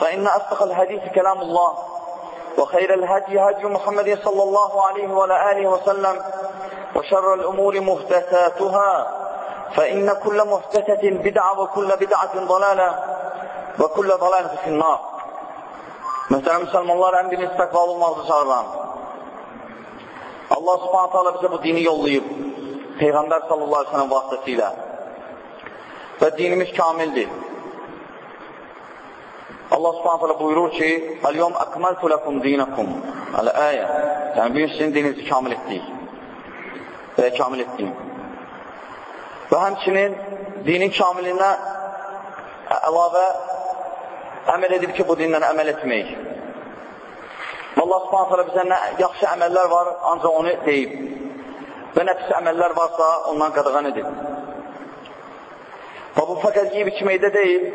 فإن أصدق الحديث كلام الله وخير الهدي هدي محمد صلى الله عليه وعلى آله وسلم وشر الأمور محدثاتها فإن كل محدثة بدعة وكل بدعة ضلالة وكل ضلالة في النار Mühtərəm müsəlmanlar, ən biriniz təqvalı olmaqda çağırıram. Allah subhanətə Allah bizə bu dini yollayıb, Peyğəmbər sallallahu aleyhi ve sellem vasitəsilə və dinimiz kamildir. Allah subhanətə Allah buyurur ki, Əl-yom əkməltu ləkum dinəkum, əl-əyə, yəni bir sizin dininizi kamil etdik və kamil etdik. Və həmçinin dinin kamilinə əlavə əməl edib ki, bu dinlə əməl etmək. Allah subhanət hələ bizə nə yaxşı əməllər var, ancaq onu deyib. Və nə pis əməllər varsa, ondan qadağan edib. Və bu fəqət yiyib içməkdə deyil.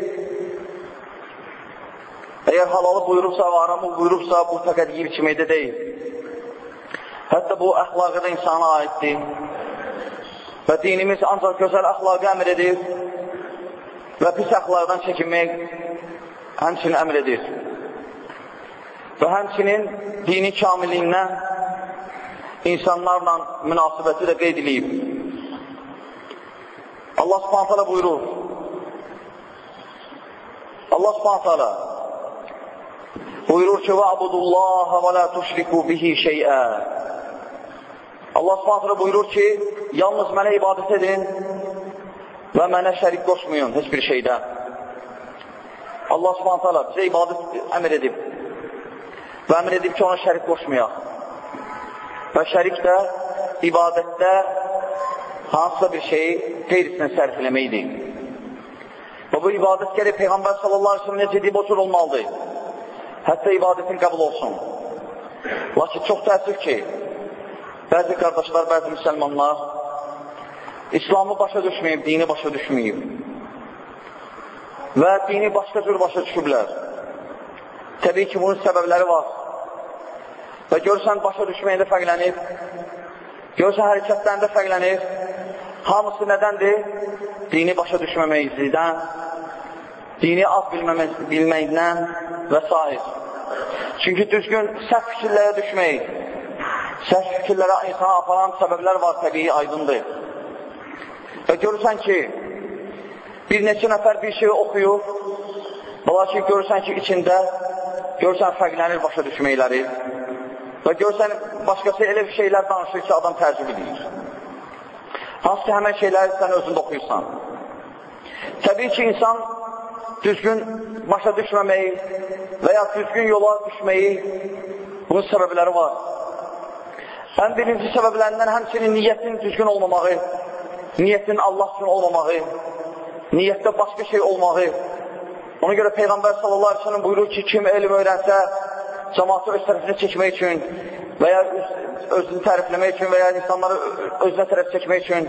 Əgər halalı buyurubsa və aramı buyurubsa, bu fəqət yiyib içməkdə deyil. Hətta bu əxlaqı da insana aiddir. Və dinimiz ancaq gözəl əxlaqı əmr edir və pis əxlaqdan çəkinmək həmçinin əmr edir. Və həmçinin dini kamilliyindən insanlarla münasibəti də qeyd edilib. Allah subhanət hələ buyurur. Allah subhanət hələ Buyurur ki, "Va'budullaha və la tushriku bihi şey'a." Allah Subhanahu buyurur ki, yalnız mənə ibadət edin və mənə şərik qoşmayın heç bir şeydə. Allah Subhanahu taala bizə ibadət əmr edib. Və əmr edib ki, ona şərik qoşmayaq. Və şərik də ibadətdə hansısa bir şeyi qeyrisinə sərf eləməkdir. Və bu ibadət gəlir Peyğəmbər sallallahu əleyhi və səlləm necə deyib oturulmalıdır. Hətta ibadətin qəbul olsun. Lakin çox təəssüf ki, bəzi qardaşlar, bəzi müsəlmanlar İslamı başa düşməyib, dini başa düşməyib və dini başqa cür başa düşüblər. Təbii ki, bunun səbəbləri var. Və görürsən, başa düşməyində fərqlənir. Görürsən, hərəkətlərində fərqlənir. Hamısı nədəndir? Dini başa düşməməkdən, dini az bilməmək, bilməkdən və s. Çünki düzgün səhv fikirlərə düşmək, səhv fikirlərə insana aparan səbəblər var, təbii, aydındır. Və görürsən ki, bir neçə nəfər bir şey oxuyur, lakin görürsən ki, içində görürsən fərqlənir başa düşməkləri və görürsən başqası elə bir şeylər danışır ki, adam təəccüb edir. Hansı ki, həmən şeyləri sən özündə oxuyursan. Təbii ki, insan düzgün başa düşməməyi və ya düzgün yola düşməyi bunun səbəbləri var. Ən birinci səbəblərindən həmçinin niyyətin düzgün olmamağı, niyyətin Allah üçün olmamağı, niyyətdə başqa şey olmağı. Ona görə Peyğəmbər sallallahu aleyhi ve sellem buyurur ki, kim elm öyrənsə, cəmatı öz tərəfinə çəkmək üçün və ya özünü tərifləmək üçün və ya insanları özünə tərəf çəkmək üçün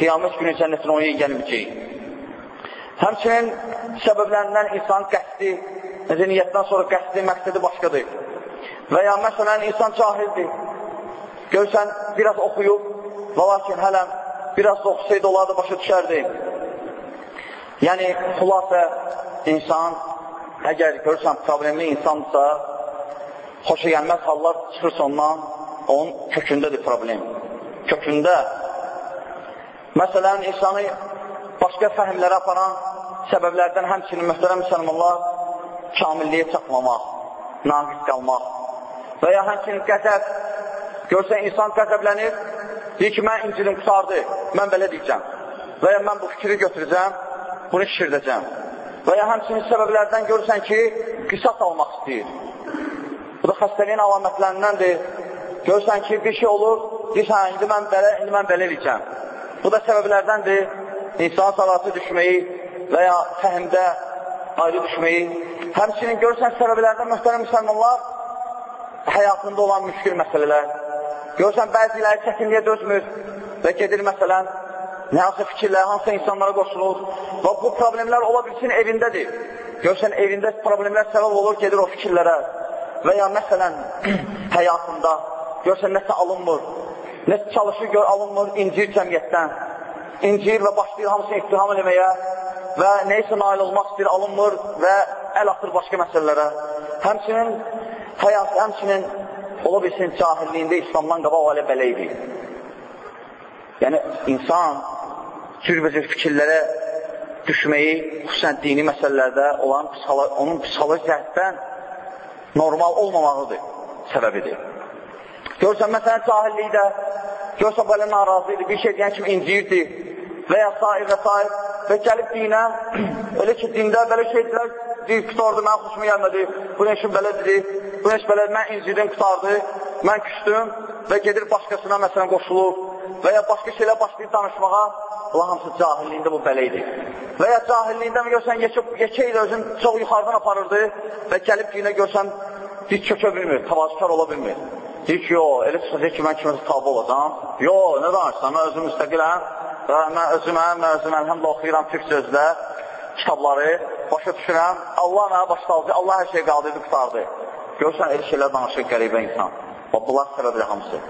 qiyamət günü cənnətin onu gəlməyəcək. Həmçinin səbəblərindən insan qəsdi, necə niyyətdən sonra qəsdi, məqsədi başqadır. Və ya məsələn, insan cahildir. Görsən, biraz oxuyub, və lakin hələm biraz da oxusaydı, onlar da başa düşərdi. Yəni, xülasə, insan, əgər görürsən, problemli insansa, xoşa gəlməz hallar çıxırsa ondan, onun kökündədir problem. Kökündə. Məsələn, insanı başqa fəhmlərə aparan səbəblərdən həmçinin mühtərəm müsəlmanlar, kamilliyə çatmamaq, naqis qalmaq və ya həmçinin qəzəb, görsən insan qəzəblənir, deyir ki, mən incidim qutardı, mən belə deyəcəm və ya mən bu fikri götürəcəm, bunu şişirdəcəm və ya həmçinin səbəblərdən görürsən ki, qisas almaq istəyir. Bu da xəstəliyin əlamətlərindəndir. Görürsən ki, bir şey olur, deyirsən, hə, indi mən belə, indi mən belə eləyəcəm. Bu da səbəblərdəndir. İnsan salatı düşməyi və ya fəhmdə ayrı düşməyi. Həmçinin görürsən səbəblərdən mühtərəm müsəlmanlar həyatında olan müşkül məsələlər. Görürsən, bəziləri çəkinliyə dözmür və gedir məsələn, nə hansı fikirlər, hansı insanlara qoşulur və bu problemlər ola bilsin evindədir. Görürsən, evində problemlər səbəb olur, gedir o fikirlərə və ya məsələn həyatında görsən nəsə alınmır, nəsə çalışır gör alınmır, incir cəmiyyətdən, incir və başlayır hamısını ittiham eləməyə və neysə nail olmaq istəyir, alınmır və əl atır başqa məsələlərə. Həmçinin həyat, həmçinin ola bilsin cahilliyində İslamdan qabaq elə belə idi. Yəni, insan cürbəcür fikirlərə düşməyi, xüsusən dini məsələlərdə olan, onun psixoloji cəhətdən normal olmamağıdır, səbəbidir. Görsən, məsələn, cahillikdə, görsən, belə narazı idi, bir şey deyən kimi inciyirdi və ya sair və sair və gəlib dinə, elə ki, dində belə şeydilər, deyir, qutardı, mən xoşuma gəlmədi, bu neşin belədir, bu neş belədir, mən incidim, qutardı, mən küstüm və gedir başqasına, məsələn, qoşulur və ya başqa şeylə başlayıb danışmağa, Allah hamısı cahilliyində bu belə idi. Və ya cahilliyində mi görsən, yekə ilə özün çox yuxarıdan aparırdı və gəlib dinə görsən, diz çökə bilmir, tavazkar ola bilmir. Deyir ki, yox, elə çıxacaq ki, mən kiməsə tabi olacam. Yox, nə danışsan, mən özüm müstəqiləm və mən özümə, mən özüm əlhəmdə oxuyuram türk sözlər, kitabları, başa düşürəm. Allah mənə başlayacaq, Allah hər şey qaldırdı, qutardı. Görsən, elə şeylər danışır qəribə insan. Və bunlar səbəbdir hamısı.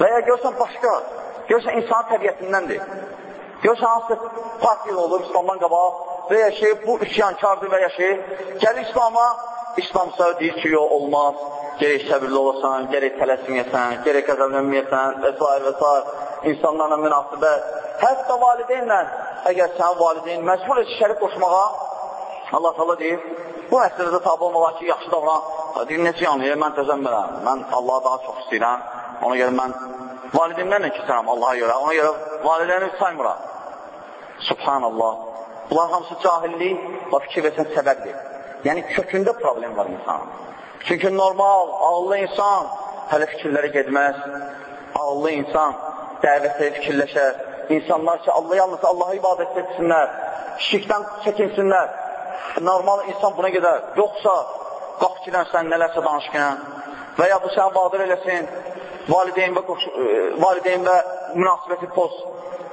Və ya görsən başqa, görsən insanın təbiyyətindəndir. Görsən, hansı partiya olur İslamdan qabaq və yaşayıb, bu üsyankardır və yaşayıb, gəlir İslama, İslamsa deyir ki, yox, olmaz, gerək səbirli olasan, gerək tələsməyəsən, gerək qəzəblənməyəsən və s. və s. insanlarla münasibət. Hətta valideynlə, əgər sən valideyn məcbur et şərik qoşmağa, Allah təala deyir, bu məsələdə tabi olmalar ki, yaxşı davran. Deyir, necə yəni, mən dözənmirəm, mən Allahı daha çox istəyirəm, ona görə mən valideynlərlə keçərəm Allaha görə, ona görə valideyni saymıram. Subhanallah. Bunlar hamısı cahillik və fikir versən səbəbdir. Yəni, kökündə problem var insanın. Çünki normal, ağıllı insan hələ fikirlərə gedməz. Ağıllı insan dəvətə fikirləşər. İnsanlar ki, Allah yalnız Allaha ibadət etsinlər, şirkdən çəkinsinlər. Normal insan buna gedər. Yoxsa, qalx ki, sən nələrsə danışqən və ya bu səni vadir eləsin, valideyn və, e, valideyn və münasibəti poz,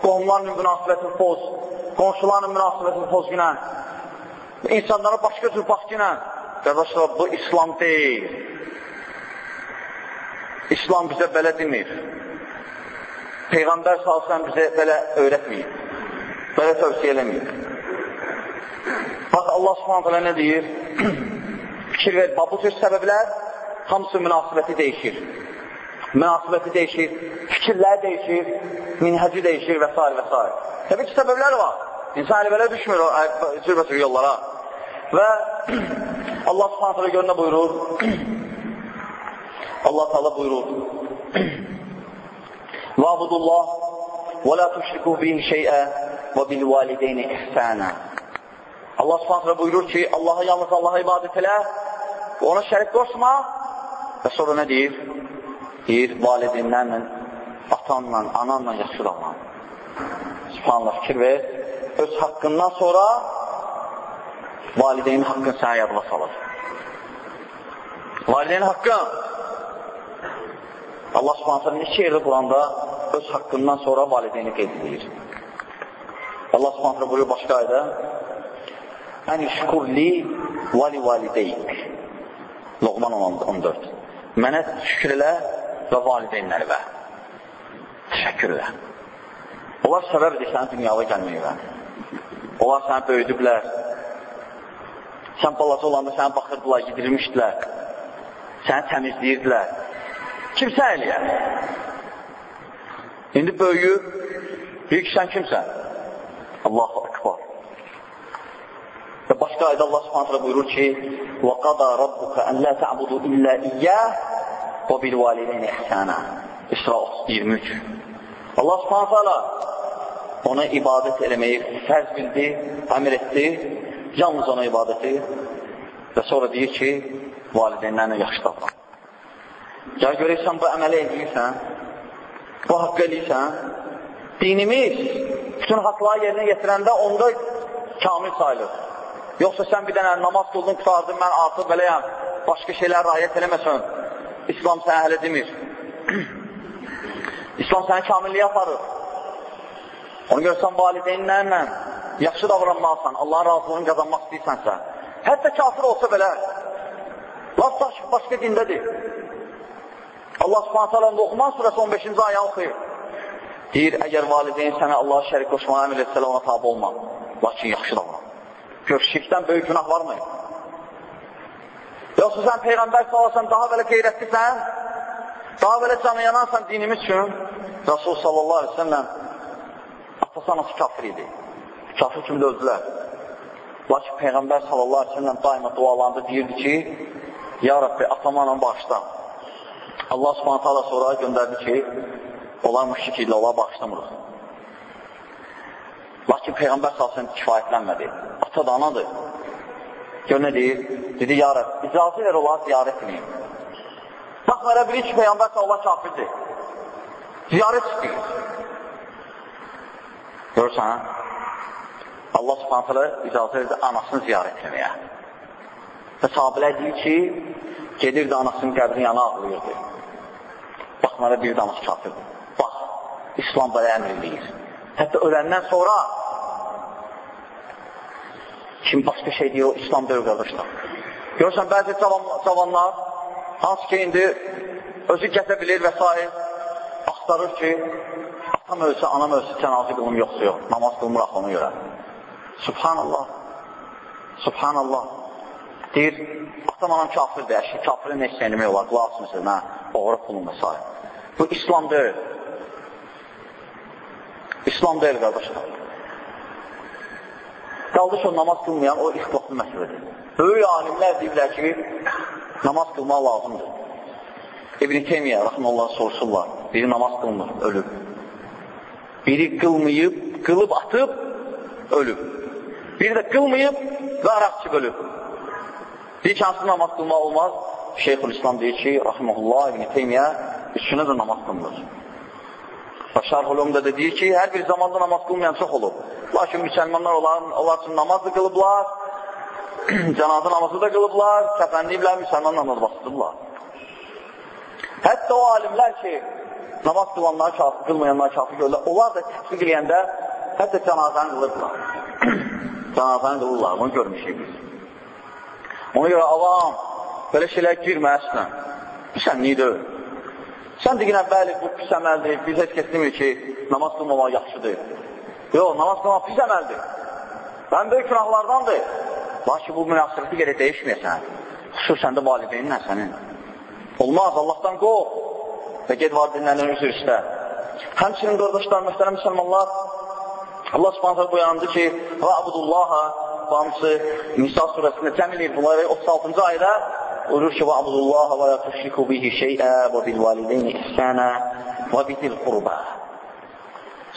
qohumlarla münasibəti poz, qonşularla münasibəti poz günə, insanlara başqa cür bax günə, qardaşlar, bu İslam deyil. İslam bizə belə demir. Peyğəmbər salsan bizə belə öyrətməyib, belə tövsiyə eləməyib. Bax, Allah subhanətələ nə deyir? Fikir ver, bu tür səbəblər hamısı münasibəti dəyişir münasibəti dəyişir, fikirlər dəyişir, minhəci dəyişir və s. və s. Təbii ki, səbəblər var. İnsan elə belə düşmür o cürbətür yollara. Və Allah subhanətələ gör nə buyurur? Allah taala buyurur. Vabudullah və la tuşriku bihi şey'ə və bil valideyni ihsana. Allah subhanətələ buyurur ki, Allaha yalnız Allaha ibadət elə, ona şərik qoşma və sonra nə deyir? deyir, valideynlərlə, atanla, ananla yaxşı davran. Subhanallah, fikir ver. Öz haqqından sonra valideynin haqqını sənə yadına salır. Valideynin haqqı Allah subhanətə neçə yerdə Quranda öz haqqından sonra valideyni qeyd edir. Allah subhanətə buyuruyor başqa ayda Ən şükurli vali valideyk Loğman 14 Mənə şükür elə və valideynlərimə. Təşəkkürlə. Onlar səbəbdir sənin dünyaya gəlməyivə. Onlar səni böyüdüblər. Sən balaca olanda səni baxırdılar, yedirmişdilər. Səni təmizləyirdilər. Kimsə eləyər? İndi böyüyüb, deyir ki, sən kimsən? Allahu akbar. Və başqa ayda Allah subhanətlə buyurur ki, وَقَضَى رَبُّكَ أَنْ لَا تَعْبُدُوا إِلَّا إِيَّهِ وَبِالْوَالِدَيْنِ إِحْسَانًا İsra 23 Allah subhanətlə ona ibadət eləməyi fərz bildi, əmr etdi, yalnız ona ibadəti və sonra deyir ki, valideynlərlə yaxşı davran. Gəl görəksən, bu əmələ edirsən, bu haqqı eləyirsən, dinimiz bütün haqları yerinə yetirəndə onda kamil sayılır. Yoxsa sən bir dənə namaz qıldın, qutardın, mən artıq beləyəm, başqa şeylər rayət eləməsən, İslam sənə hələ demir. İslam səni kamilliyə aparır. Onu görsən valideynlərlə yaxşı davranmalısan, Allahın razılığını qazanmaq istəyirsənsə, hətta kafir olsa belə, laf başqa dindədir. Allah subhanət hala Luqman surəsi 15-ci ayə oxuyur. Deyir, əgər valideyn sənə Allah şərik qoşmağa əmr etsələ ona tabi olma. Lakin yaxşı davran. Gör, şirkdən böyük günah varmı? Yoxsa sən Peyğəmbər salasan, daha belə qeyrətlisən, daha belə canı yanarsan dinimiz üçün, Rasul sallallahu aleyhi ve sellem atası anası kafir idi. Kafir kimi də öldülər. Lakin Peyğəmbər sallallahu aleyhi ve sellem daima dualarında deyirdi ki, Ya Rabbi, atamla bağışla. Allah subhanətə Allah sonra göndərdi ki, onlar müşrik ilə, onlar bağışlamırıq. Lakin Peyğəmbər salsın kifayətlənmədi. Ata da anadır. Gör nə deyir? Dedi, ya Rəb, icazı ver olar ziyarət edeyim. Baxmayara bilir ki, Peyğəmbər sallallahu kafirdir. Ziyarət istəyir. Görürsən, Allah subhanətələ icazə verdi anasını ziyarət etməyə. Və sahabələr deyir ki, gedirdi anasının qəbrini yana ağlayırdı. Baxmayara bir danış kafirdir. Bax, İslam belə əmr edir. Hətta öləndən sonra kim başqa şey deyir, o İslam deyir qardaşlar. Görürsən, bəzi cavan, cavanlar hansı ki, indi özü gəsə bilir və s. axtarır ki, atam ölsə, anam ölsə, cənazı qılım yoxsa yox, namaz qılmıraq ona görə. Subhanallah, Subhanallah. Deyir, atam anam kafirdir, əşki kafirin istəyən demək olar, qulaq asmışsın, hə, oğru pulun və s. Bu İslam deyil. İslam deyil, qardaşlar. Qaldı ki, namaz qılmayan, o ixtilaflı məsələdir. Böyük alimlər deyirlər ki, namaz qılmaq lazımdır. İbn-i Teymiyyə, rəxməllah, soruşurlar. Biri namaz qılmır, ölüb. Biri qılmayıb, qılıb atıb, ölüb. Biri də qılmayıb və araq çıxıb ölüb. Deyir ki, hansı namaz qılmaq olmaz? Şeyxül İslam deyir ki, rəxməllah, İbn-i Teymiyyə, üçünə də namaz qılmır. Şarh ulumda da deyir ki, hər bir zamanda namaz qılmayan çox olub. Lakin müsəlmanlar onlar, onlar üçün namaz da qılıblar, cənazı namazı da qılıblar, kəfənliyiblər, müsəlman namaz basdırırlar. Hətta o alimlər ki, namaz qılanlar kafir, qılmayanlar kafir görürlər, onlar da tətbiq eləyəndə hətta cənazəni qılırlar. Cənazəni qılırlar, bunu görmüşük biz. Ona görə avam, belə şeylər girmə əslən. Sən niyə deyil? Sən deyinə, bəli, bu pis əməldir, biz heç kəs demir ki, namaz qılmamaq yaxşıdır. Yox, namaz qılmaq pis əməldir. Ən böyük günahlardandır. Lakin bu münasibəti gerək dəyişməyəsən. Xüsusən də valideynlə sənin. Olmaz, Allahdan qov və ged valideynlərlə üzr istə. Həmçinin qardaşlar, mühtərəm müsəlmanlar, Allah subhanətə buyurandı ki, və abudullaha hamısı Nisa surəsində cəm eləyir bunları 36-cı ayda buyurur ki, və abudullaha və la tuşriku bihi şeyə və bil valideyni ihsənə və bitil qurba.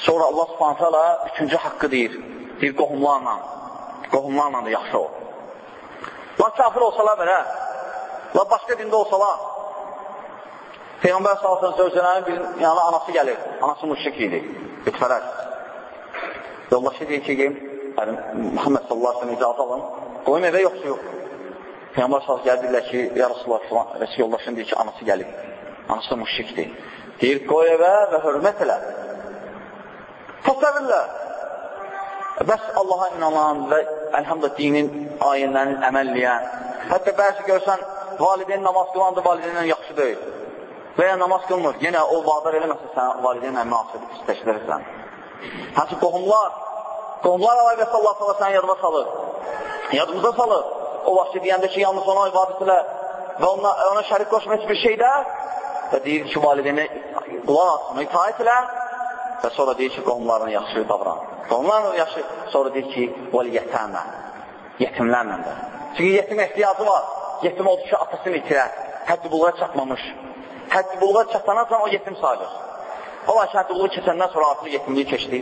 Sonra Allah subhanətə üçüncü haqqı deyir, deyir qohumlarla, qohumlarla da yaxşı ol. La kafir olsalar belə, la başqa dində olsalar, Peyğəmbər sallallahu əleyhi və səlləm bir yəni anası gəlir, anası müşrik idi, bütfərəst. Yoldaşı deyir ki, Muhammed sallallahu aleyhi icazə alın, qoyum evə yoxsa yox. Peyğəmbər sallallahu gəldirlər ki, ya Rasulullah, Rəsul yoldaşın deyir ki, anası gəlib. Anası da müşrikdir. Deyir, qoy evə və hörmət elə. Təsəvvürlə. Bəs Allaha inanan və əlhamdə dinin ayinlərini əməlləyən, hətta bəzi görsən, valideyn namaz qılandır, valideynlə yaxşı deyil. Və ya namaz qılmır, yenə o vadar eləməsə sən valideynlə münasibət pisləşdirirsən. Hansı qohumlar, qohumlar əlaqəsi Allah sana səni yadıma salır. Yadımıza salır. O vaxt deyəndə ki, yalnız ona ibadət elə və ona, ona şərik qoşma heç bir şeydə və deyir ki, valideynə qulaq ona itaət elə və sonra deyir ki, qohumlarına yaxşı davran. Qohumlarına yaxşı, sonra deyir ki, vəliyyətənə Yetimlərlə də. Çünki yetim ehtiyacı var. Yetim oldu ki, atasını itirər. Həddi buluğa çatmamış. Həddi buluğa çatana zaman o yetim sayılır. O var ki, həddi buluğa keçəndən sonra artıq yetimliyi keçdi.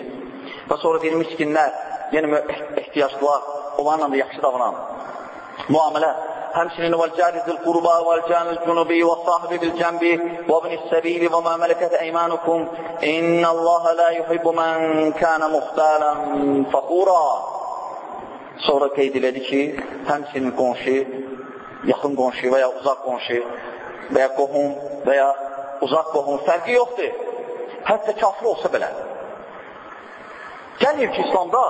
Və sonra deyir, miskinlər, yəni ehtiyaclılar, onlarla da yaxşı davranan. Muamilə. Həmçinin vəl-cari zil-qurba, vəl-canil cunubi, və-sahibi bil-cəmbi, və-bin-səbili, və-mə mələkət əymanukum, innəllaha la yuhibbu mən kənə muxtələn fəqura. Sonra qeyd elədi ki, həmçinin qonşu, yaxın qonşu və ya uzaq qonşu və ya qohum və ya uzaq qohum fərqi yoxdur. Hətta kafir olsa belə. Gəlir ki, İslamda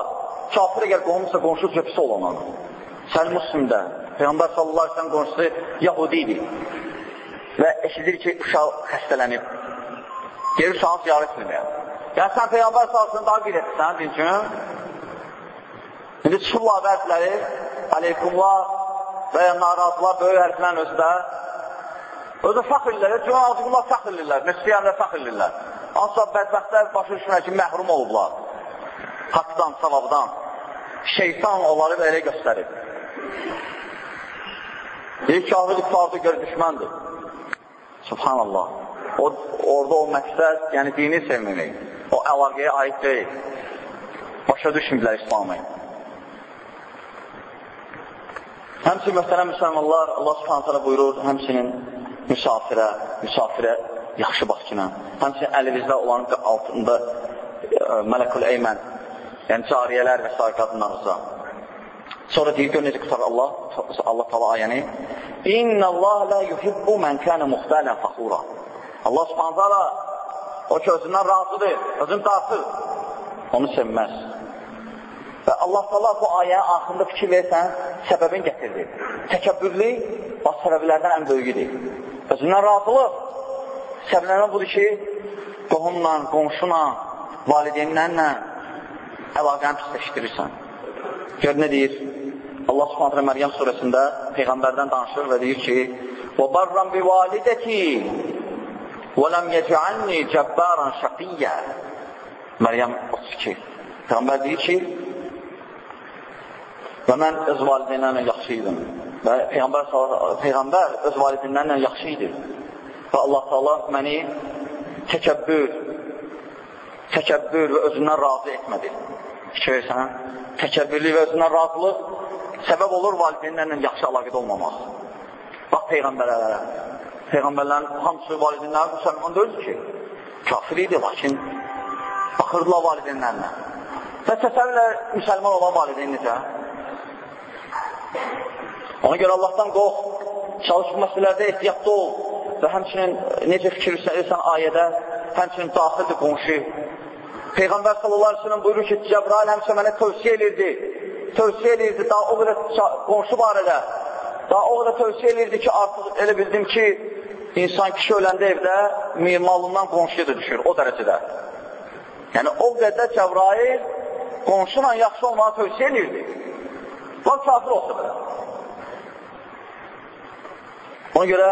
kafir əgər qohumsa qonşu cöpüsü olan Sən Müslimdə, Peyğəmbər sallallahu aleyhi qonşusu Yahudi idi və eşidir ki, uşaq xəstələnib. Gerir uşağı ziyarət etməyə. Yəni, sən Peyğəmbər sallallahu daha qeyd etsən, din üçün. İndi çıxırlar vərdləri, aleykumlar və ya narazılar, böyük hərflərin özdə. Özü fəxirlər, cümazıqlar fəxirlirlər, müsliyyənlər fəxirlirlər. Asla bədbəxtlər başa düşmür ki, məhrum olublar. Haqdan, savabdan. Şeytan onları belə göstərib. Deyir ki, ahır iftardı gör düşməndir. Subhanallah. O, orada o məqsəd, yəni dini sevməmək. O əlaqəyə aid deyil. Başa düşmürlər İslamı. Həmçin, məsələn, müsəlmanlar, Allah subhanətələ buyurur, həmçinin müsafirə, müsafirə yaxşı baxçına, həmçinin əlinizdə olan altında e, mələkül eymən, yəni cariyələr və s. qadınlarınıza. Sonra deyir, gör necə qutar Allah, Allah tala ayəni. İnna Allah la yuhibbu mən kənə muxtələn faxura. Allah subhanətələ o ki, özündən razıdır, özün dartır. Onu sevməz. Və Allah tala bu ayənin axırında fikir versən, səbəbin gətirdi. Təkəbbürlü baş səbəblərdən ən böyüdür. Özündən razılıq. Səbəblərdən budur ki, qohumla, qonşuna, valideynlərlə əlaqəni pisləşdirirsən. Gör nə deyir? Allah Subhanahu Məryəm surəsində peyğəmbərdən danışır və deyir ki: "Və barran bi validati və lam yec'alni cebbaran şaqiyya." Məryəm 32. Peyğəmbər deyir ki: "Və mən öz valideynlərimlə yaxşı idim." Və peyğəmbər peyğəmbər öz valideynlərlə yaxşı idi. Və Allah Taala məni təkəbbür təkəbbür və özündən razı etmədi. Fikir versən, təkəbbürlü və özündən razılıq səbəb olur valideynlərlə yaxşı əlaqədə olmamaq. Bax Peyğəmbərlərə. Peyğəmbərlərin hamısı valideynləri müsəlman deyil ki, kafir idi, lakin baxırdılar valideynlərlə. Və təsəvvürlə müsəlman olan valideyn necə? Ona görə Allahdan qox, çalışıq məsələlərdə ehtiyatlı ol və həmçinin necə fikir verirsən ayədə, həmçinin daxildir qonşu. Peyğəmbər sallallahu aleyhi buyurur ki, Cəbrail həmçə mənə tövsiyə edirdi tövsiyə eləyirdi daha o qədər qonşu barədə. Daha o qədər tövsiyə eləyirdi ki, artıq elə bildim ki, insan kişi öləndə evdə malından qonşuya da düşür, o dərəcədə. Yəni, o qədər Cəbrail qonşuyla yaxşı olmağı tövsiyə eləyirdi. Lan kafir olsa belə. Ona görə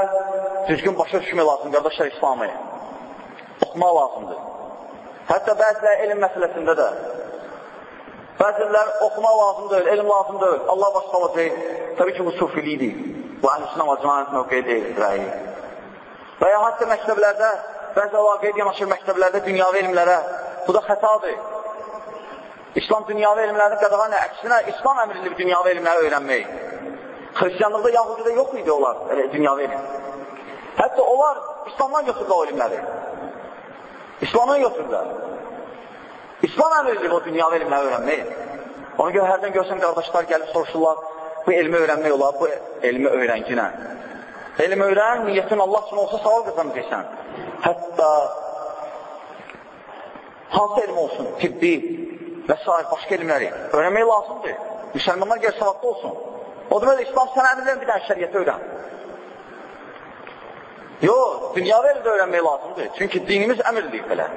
düzgün başa düşmək lazım, qardaşlar İslamı. Oxumaq lazımdır. Hətta bəzilə elm məsələsində də Bəzilər oxumaq lazım deyil, elm lazım deyil. Allah başqa olacaq. Təbii ki, bu sufilidir. Bu əhl-i və cəmanət mövqeyi deyil, rəyi. Və ya hətta məktəblərdə, bəzi əlaqəyə yanaşır məktəblərdə dünyavi elmlərə. Bu da xətadır. İslam dünyavi elmlərini qadağan əksinə İslam əmrlidir dünyavi elmləri öyrənmək. Xristiyanlıqda, Yahudidə yox idi onlar, elə, dünyavi elm. Hətta onlar İslamdan götürdü o elmləri. İslamdan götürdülər. İslam əmridir o dünyavi elmləri öyrənmək. Ona görə hərdən görsən qardaşlar gəlib soruşurlar, bu elmi öyrənmək olar, bu elmi öyrənginə. Elm öyrən, niyyətin Allah üçün olsa savab qazanacaqsan. Hətta hansı elm olsun, tibbi və s. başqa elmləri öyrənmək lazımdır. Müsəlmanlar gəl savabda olsun. O demək, İslam sənə əmirlərin bir dənə şəriyyəti öyrən. Yox, dünyavi elmdə öyrənmək lazımdır. Çünki dinimiz əmirdir belə.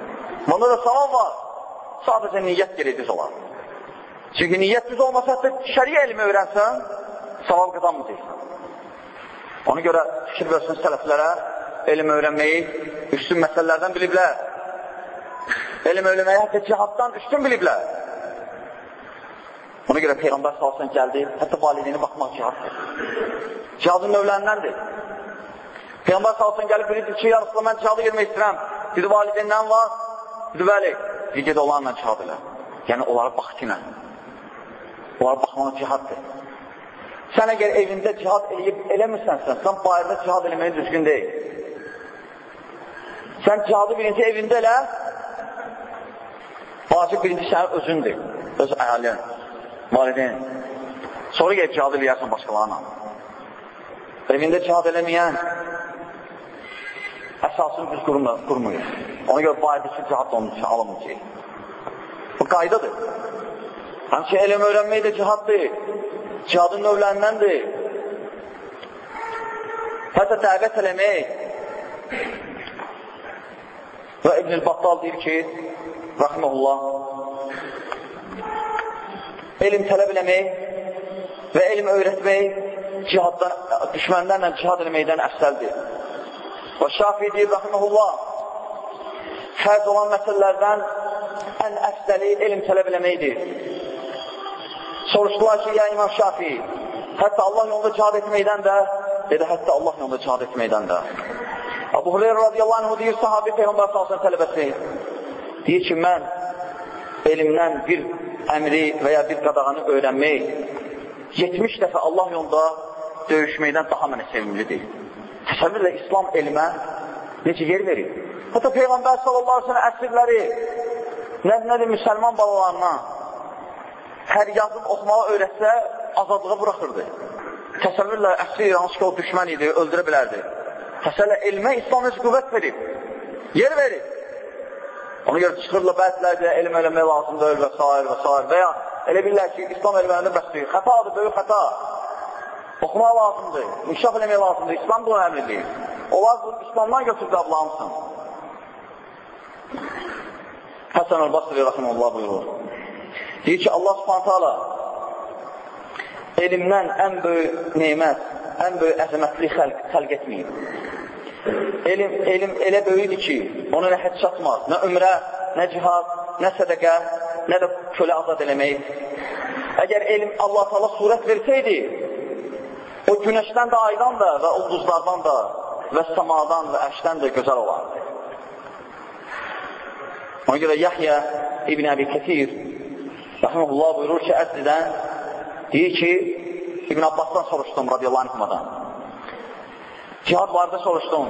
Bunda da savab var. Sadəcə niyyət gereksiz olar. Çünki niyyət düz olmasa, şəriyə elmi öyrənsən, savab qazanmayacaqsan. Ona görə fikir versin sələflərə, elm öyrənməyi üstün məsələlərdən biliblər. Elm öyrənməyi hətta cihaddan üstün biliblər. Ona görə Peyğəmbər salsan gəldi, hətta valideyni baxmaq cihaddır. Cihadın növlərindəndir. Peyğəmbər salsan gəlib biri ki, ya Rasulullah, mən cihadı girmək istəyirəm. Dedi, valideyndən var. Dedi, bəli. Dedi, ged onlarla cihad elə. Yəni, onlara bax ki, nə? Onlara baxmaq cihaddır. Sən əgər evində cihad eləyib eləmirsənsə, sən bayırda cihad eləməyi düzgün deyil. Sən cihadı birinci evində elə, vacib birinci sənin özündür, öz əyalin valideyn. Sonra gəlib cihad eləyərsən başqalarına. Evində cihad eləməyən əsasını düz qurmuyur. Ona görə bayırdakı cihad onun üçün alınmayacaq. Bu qaydadır. Həmçə elm öyrənmək də cihaddır. Cihadın növlərindəndir. Hətta dəvət eləmək və İbn-i Battal deyir ki, rəhməlullah, elm tələb eləmək və elm öyrətmək cihaddan, düşmənlərlə cihad eləməkdən əfsəldir. Və Şafi deyir, rəhməhullah, fərz olan məsələlərdən ən əfsəli elm tələb eləməkdir. Soruşdular ki, ya İmam Şafi, hətta Allah yolunda cihad etməkdən də, dedi, hətta Allah yolunda cihad etməkdən də. Abu Hureyre radiyallahu anh deyir, sahabi Peyğəmbər salsın tələbəsi, deyir ki, mən elmdən bir əmri və ya bir qadağanı öyrənmək 70 dəfə Allah yolunda döyüşməkdən daha mənə sevimlidir. Təsəvvürlə İslam elmə necə yer verir? Hətta Peyğəmbər sallallahu aleyhi əsrləri nə, nədir müsəlman balalarına hər yazıb oxumağı öyrətsə azadlığa buraxırdı. Təsəvvürlə əsri hansı ki o düşmən idi, öldürə bilərdi. Təsəvvürlə elmə İslam öz qüvvət verib, yer verib. Ona görə çıxırlar bəziləri də elm eləmək lazımdır və s. və s. Və ya elə bilirlər ki, İslam elmlərində bəsdir. Xətadır, böyük xəta. Oxumaq lazımdır, inkişaf eləmək lazımdır. İslam bunu əmr edir. Onlar bunu İslamdan götürdü ablamsın. Həsən el-Basri rəhməlullah buyurur. Deyir ki, Allah subhanətə ala elmdən ən böyük neymət, ən böyük əzəmətli xəlq, xəlq etməyib. Elm, elm elə böyüdür ki, ona nə həd çatmaz, nə ömrə, nə cihad, nə sədəqə, nə də kölə azad eləmək. Əgər elm Allah Allah surət versəydi, o günəşdən də aydan da və ulduzlardan da və samadan və əşdən də gözəl olardı. Ona görə Yahya İbn Əbi Kətir Rəhməlullah buyurur ki, əslidən deyir ki, İbn Abbasdan soruşdum radiyallahu anhümadan. Cihad barədə soruşdum.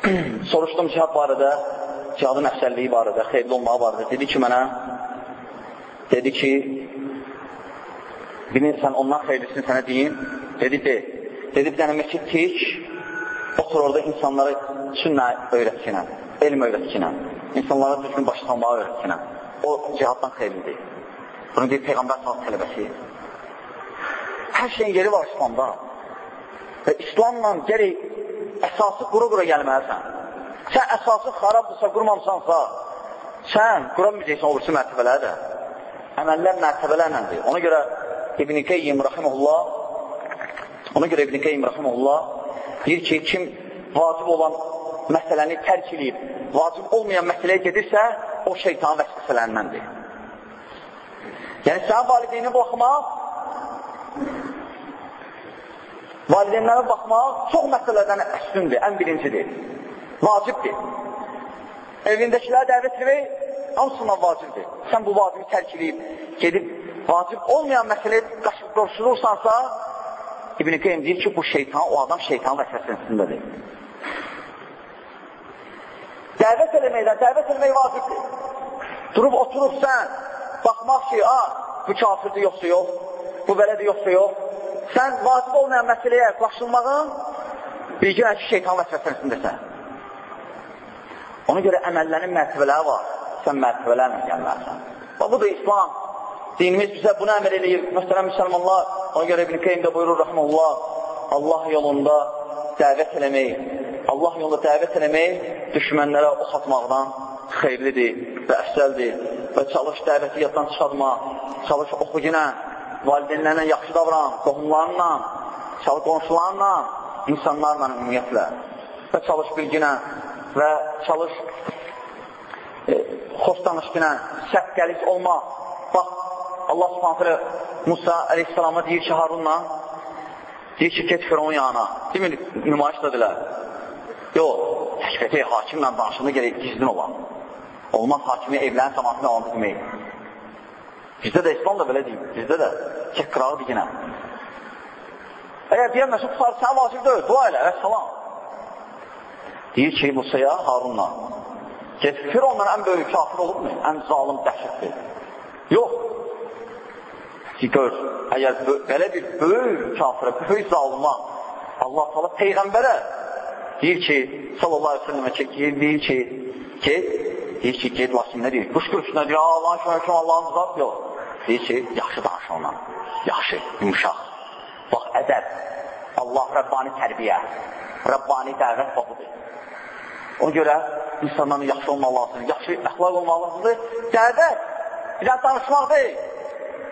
soruşdum cihad barədə, cihadın əfsəlliyi barədə, xeyirli olmağı barədə. Dedi ki, mənə, dedi ki, bilirsən, ondan xeyirlisini sənə deyim. Dedi, de. Dedi, bir dənə məscid tik, otur orada insanlara sünnə öyrətkinə, elm öyrətkinə, insanlara düzgün başlanmağı öyrətkinə. O cihaddan xeyirlidir. Bunu deyir Peyğəmbər sağ tələbəsi. Hər şeyin yeri var İslamda. Və İslamla gərək əsası qura-qura gəlməlisən. Sən əsası xarabdırsa, qurmamsansa, sən qura bilməyəcəksən o birisi mərtəbələri də. Əməllər mərtəbələnəndir. Ona görə İbn-i Qeyyim rəhiməhullah ona görə İbn-i Qeyyim rəhiməhullah deyir ki, kim vacib olan məsələni tərk edib, vacib olmayan məsələyə gedirsə, o şeytanın vəsvəsələrindən Yəni, sən valideyni baxmaq Valideynlərə baxmaq çox məsələlərdən üstündür, ən birincidir. Vacibdir. Evindəkilərə dəvət etmək hamısından vacibdir. Sən bu vacibi tərk edib, gedib, vacib olmayan məsələyə qoşulursansa, İbn-i Qeym deyir ki, bu şeytan, o adam şeytan vəsvəsəsindədir. Dəvət eləməkdən, dəvət eləmək vacibdir. Durub, oturub sən, baxmaq ki, a, bu kafirdir yoxsa yox, bu belədir yoxsa yox, sən vacib olmayan məsələyə qaşılmağın bilgən ki, şeytan vəsvəsəsindəsən. Ona görə əməllərin mərtəbələri var. Sən mərtəbələrlə gəlməlisən. Və bu da İslam. Dinimiz bizə bunu əmr edir. Məsələn, müsəlmanlar, ona görə İbn-i Qeym də buyurur, rəhməllah, Allah yolunda dəvət eləmək, Allah yolunda dəvət eləmək düşmənlərə ox atmaqdan xeyirlidir və əfsəldir və çalış dəvəti yaddan çıxarma, çalış oxu yenə valideynlərlə yaxşı davran, qohumlarla, çalış qonşularla, insanlarla ümumiyyətlə və çalış bilginə və çalış e, xoş danışqına, səqqəlik olma, Allah subhanətlə Musa əleyhissalama deyir ki, Harunla, deyir ki, get Firavun yanına. Demir, nümayişdədirlər. Yox, təkbətə hakimlə danışında gerək gizlin olan. Olmaz hakimi evlərin samasını alındı demək. Bizdə də İslam da belə deyil, bizdə də çək qırağıdır yenə. Əgər deyən məsud tutar, sən vacib deyil, dua elə, və salam. Deyir ki, Musaya, Harunla, get, Fironla ən böyük kafir olubmu? Ən zalim dəhşətdir. Yox. Gör, əgər belə bir böyük kafirə, böyük zalıma Allah təala peyğəmbərə deyir ki, sallallahu əleyhi və səlləmə çəkir, deyir ki, get, deyir ki, get lakin nə deyir? Quş görüşünə deyir, Allahın şöhrətən Allahın zat yox. Deyir ki, yaxşı danış ondan. Yaxşı, yumuşaq. Bax, ədəb. Allah Rəbbani tərbiyə. Rəbbani dəvət babudur. Ona görə insanların yaxşı olmalı lazımdır, yaxşı əxlaq olmalı lazımdır. Dəvət, bir danışmaq deyil.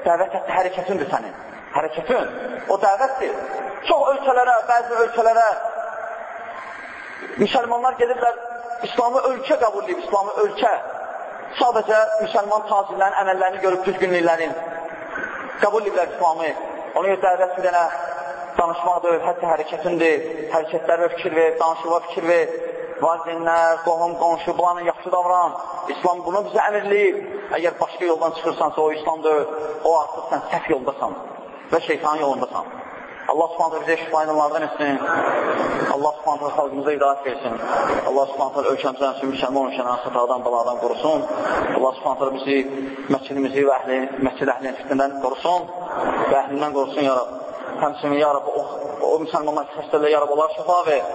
Dəvət hətta hərəkətindir sənin. Hərəkətin, o dəvətdir. Çox ölkələrə, bəzi ölkələrə müsəlmanlar gedirlər, İslamı ölkə qəbul edib, İslamı ölkə. Sadəcə müsəlman tazirlərin əməllərini görüb düzgünlüklərin qəbul ediblər İslamı. Ona görə dəvət bir dənə danışmaqdır, hətta hərəkətindir, hərəkətlərə fikir ver, danışığa fikir ver, valideynlər, qohum, qonşu, bulanın yaxşı davran. İslam bunu bizə əmirləyib. Əgər başqa yoldan çıxırsansa, o İslamdır, o artıq sən səhv yoldasan və şeytanın yolundasan. Allah subhanətə bizə şifaydınlardan etsin. Allah subhanətə xalqımıza idarət versin. Allah subhanətə ölkəmizdən üçün müsəlman ölkələrin xətadan, baladan qorusun. Allah subhanətə bizi, məscidimizi və əhli, məscid əhlinin fitnindən qorusun və əhlindən qorusun, ya Rab. Həmçinin, ya Rab, o, o müsəlmanlar xəstələ, ya Rab, onlar şifa ver.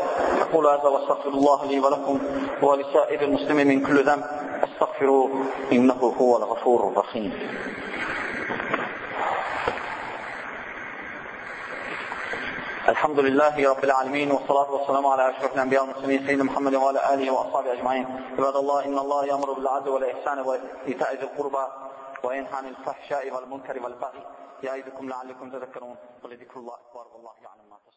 Qul əzə və estəğfirullah li və ləkum və lisəir muslimin min kulli zəm. Estəğfiru, innəhu huvəl الحمد لله رب العالمين والصلاة والسلام على أشرف الأنبياء والمرسلين سيدنا محمد وعلى آله وأصحابه أجمعين. عباد الله إن الله يأمر بالعدل والإحسان وإيتاء ذي القربى وينهى عن الفحشاء والمنكر والبغي يعظكم لعلكم تذكرون. ولذكر الله أكبر والله يعلم ما تصنعون.